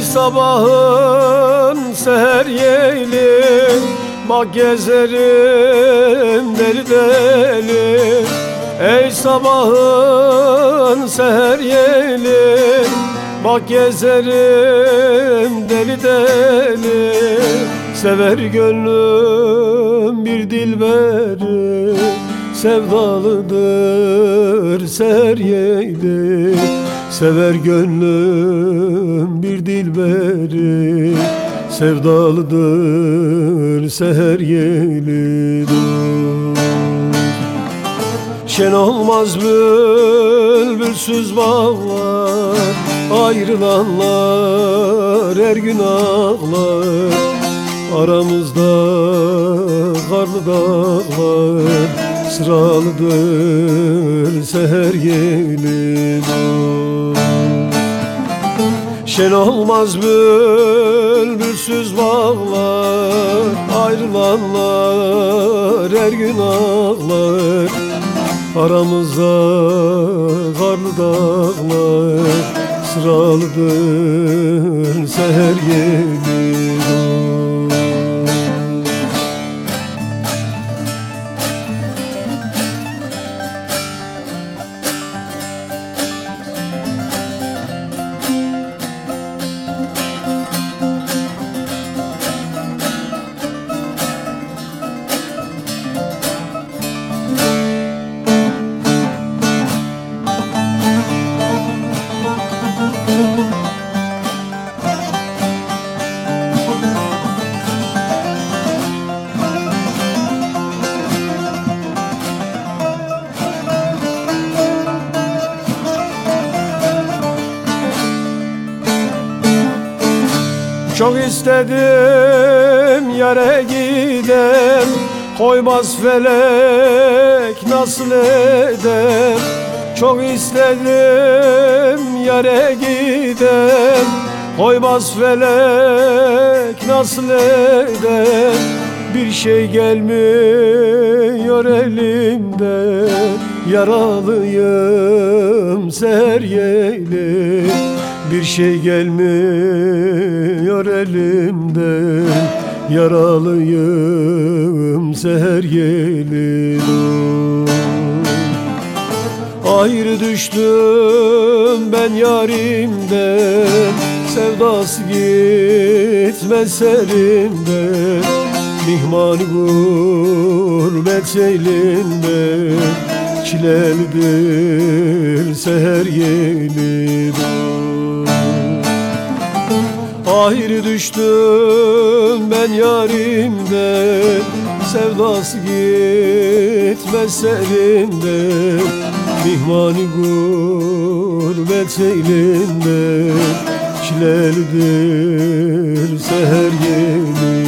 sabahın seher yeli Bak gezerim deli deli. Ey sabahın seher yeli Bak gezerim deli deli. Sever gönlüm bir dilberi Sevdalıdır seher yeli Sever gönlüm bir dilberi Sevdalıdır seher yeli Şen olmaz bülbülsüz bağlar Ayrılanlar her gün ağlar. Aramızda karlı dağlar Sıralıdır seher yeli Şen olmaz bülbülsüz bağlar Ayrılanlar her gün ağlar. Aramızda karlı dağlar Sıralıdır seher yeli Çok istedim yere gidem Koymaz felek nasıl edem Çok istedim yere gidem Koymaz felek nasıl edem Bir şey gelmiyor elimden Yaralıyım ser yeli bir şey gelmiyor elimden Yaralıyım seher yeli Ayrı düştüm ben yarimden Sevdası gitmez elimden Mihman gurbet elinden Çilelidir seher yeli Ayrı düştüm ben yarimden Sevdası gitmez elinden Mihmani gurbet elinden Çilelidir seher yeli